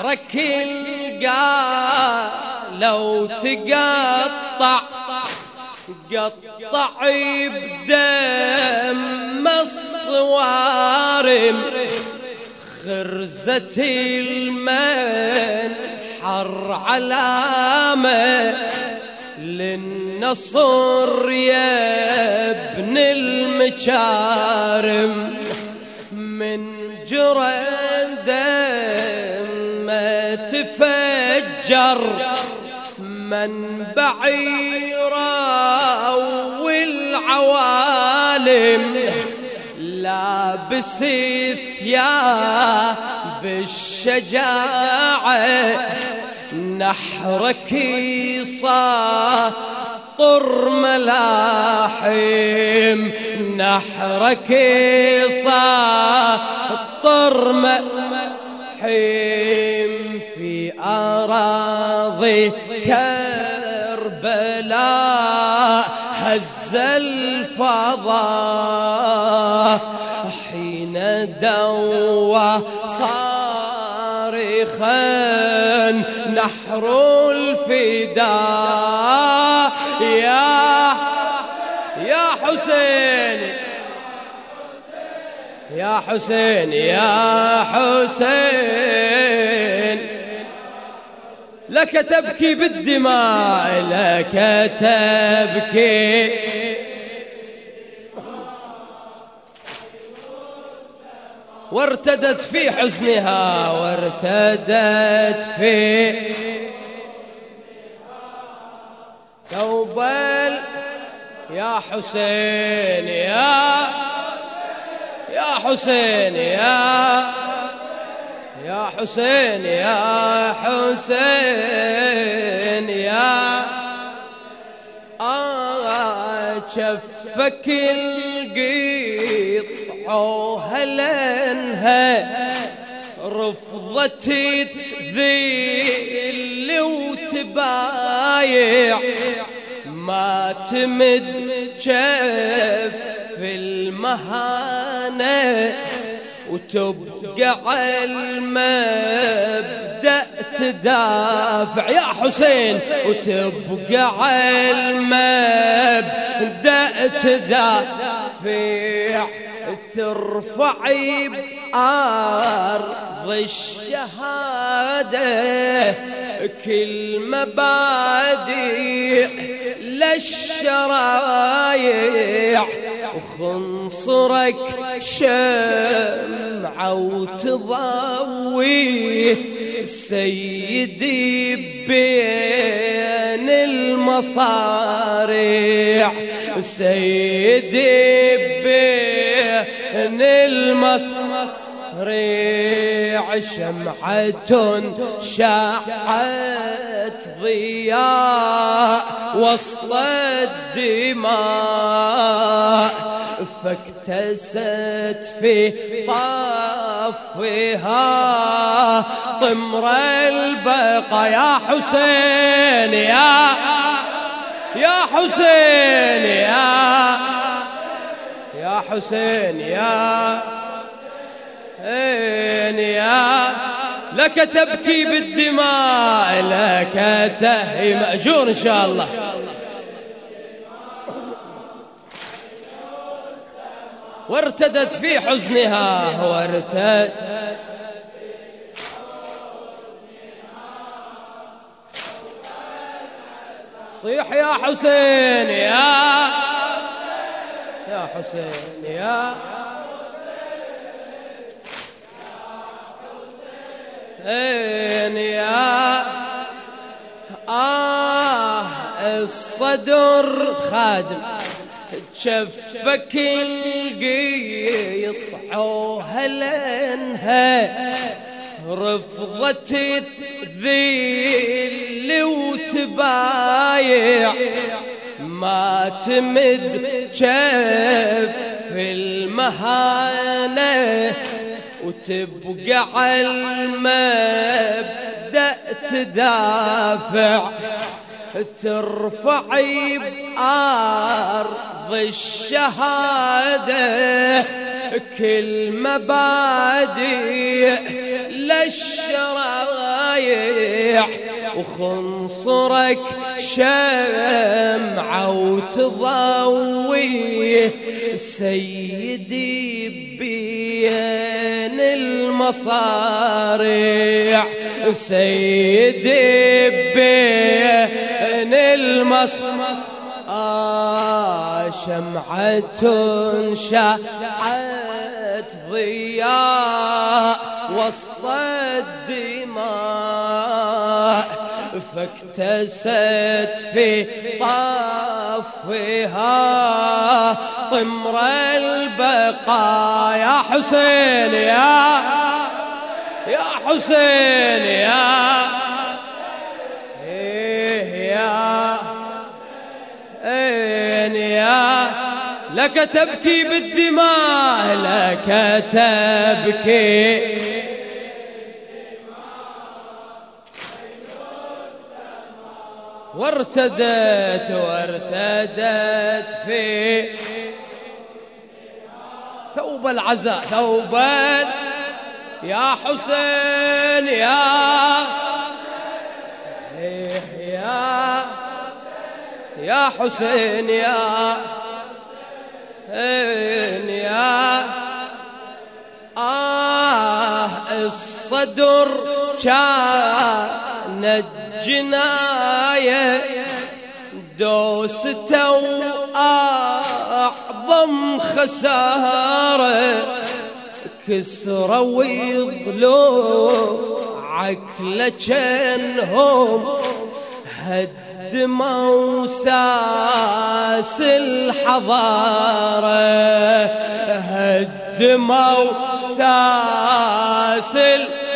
القا لو تقطع قطع بدم الصوارم خرزة المنحر علامة للنصر يا ابن المكارم من جرى تفجر منبع والعوالم لابس ثياب الشجاعة نحرك طر ملاحم نحرك طر ملاحم كربلاء هز الفضاء. حين دوى صارخا نحر الفداء. يا يا حسين يا حسين يا حسين. لك تبكي بالدماء لك تبكي. وارتدت في حزنها وارتدت في ثوب يا حسين يا يا حسين يا. حسين يا حسين يا آه شفك القيط هلنها رفضت تذيل وتبايع. ما تمد جف المهانة. وتبقى على المبدأ تدافع. يا حسين وتبقى على المبدأ تدافع. ترفعي بأرض الشهادة كل مبادئ للشرايع وخنصرك شمعة وتضوي سيدي بين المصاريع سيدي بين المصاريع شمعة شاعت ضياء وسط الدماء فاكتست في طافها. طمر البقى يا حسين يا يا حسين يا يا حسين يا حسين يا. لك تبكي بالدماء لك تهي مأجور إن شاء الله. وارتدت في حزنها وارتد. صيح يا حسين يا يا حسين يا. يا آه الصدر خادم. شفك القيط لنها رفضت تذيل وتبايع. ما تمد جف المهانة. وتبقى على المبدأ تدافع. ترفعي بأرض الشهادة كل مبادئ للشرائع ضايع وخنصرك شمعة وتضويه سيدي بين المصارع سيدي بين المصارع آه شمعة شعت ضياء وسط الدماء. فاكتست في طفها طمر البقاء يا حسين يا يا حسين يا. إيه يا إيه يا. لك تبكي بالدماء لك تبكي. وارتدت وارتدت في ثوب العزاء. ثوبا. يا حسين يا يا يا حسين يا حسين يا آه الصدر كانت جناية دوسته وأعظم خسارة كسرة ويضلوعك لجنهم هدموا ساس الحضارة هدموا ساس الحضارة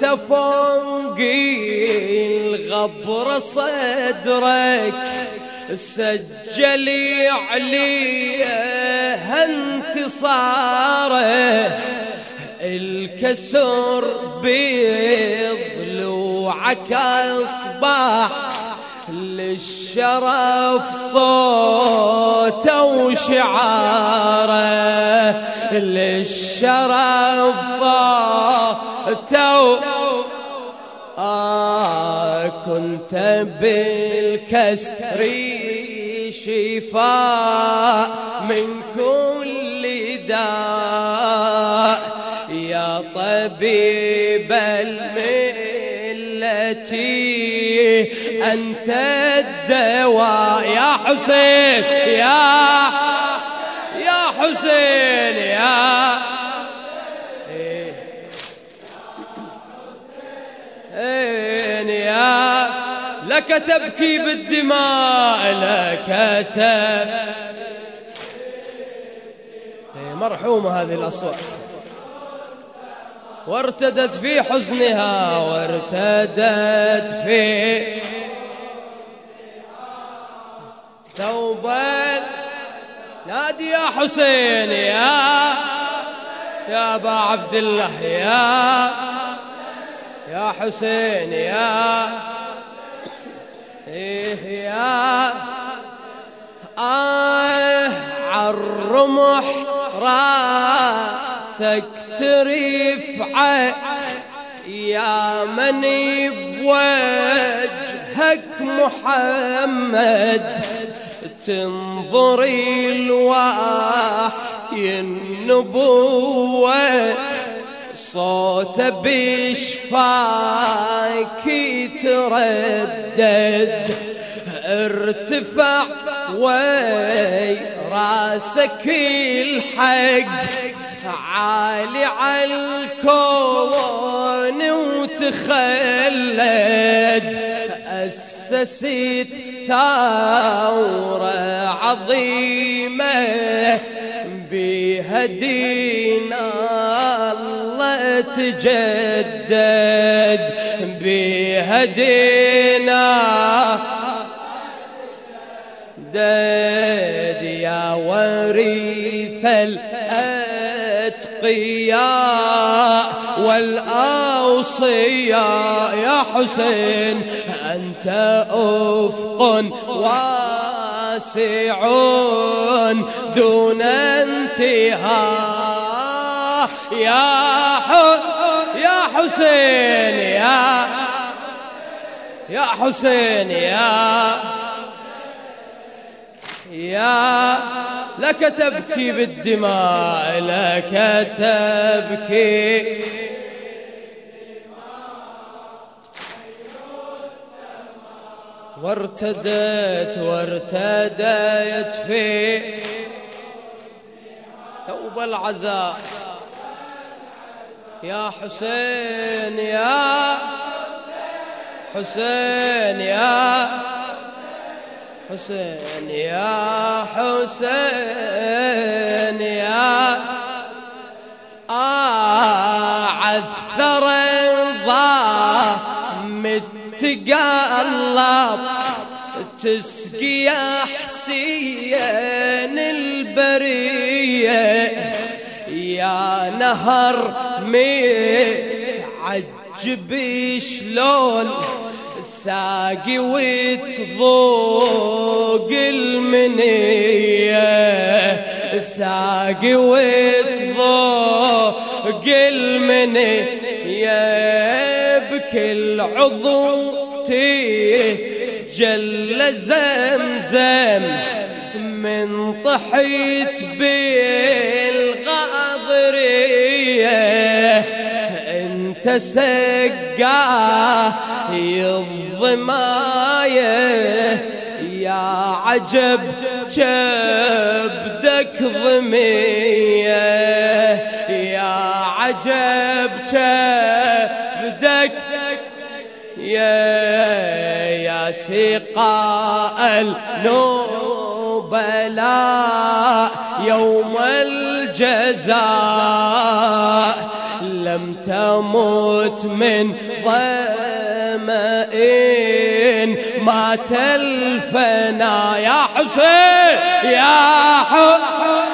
فوقي الغبر صدرك سجلي عليها انتصاره. الكسر بضلوعك أصبح للشرف صوته وشعاره للشرف صوته آه كنت بالكسر شفاء من كل داء. يا طبيب الملة أنت الدواء يا حسين يا يا حسين يا يا لك تبكي بالدماء لك تبكي مرحومة هذه الأصوات. وارتدت في حزنها وارتدت في ثوبا نادي يا حسين يا يا أبا عبد الله يا يا حسين يا. إيه يا آه عالرمح راسك ترفعه يا من بوجهك محمد تنظري الوحي النبوة صوت بشفاك تردد ارتفع وي راسك الحق. عالي على الكون وتخلد. أسست ثورة عظيمة بها الله تجدد بهدينا. دد يا وريث الأتقياء والأوصياء يا حسين أنت أفق واسع دون انتهاء. يا حسين حسين يا يا حسين يا يا لك تبكي بالدماء لك تبكي وارتدت وارتديت في ثوب العزاء. يا حسين يا حسين يا حسين يا حسين يا آه عثر تقلب تسقي يا حسين البرية. يا نهر متعجب شلون ساقي وتضوق المنية. ساقي وتضوق المنية بكل عضو جل زمزم من طحيت بالغاضرية. انت سقاه الضماية يا عجب كبدك ضمية. يا عجب كبدك يا سقاء النبلاء يوم الجزاء لم تمت من ظمئين مات الفنا يا حسين يا حسين.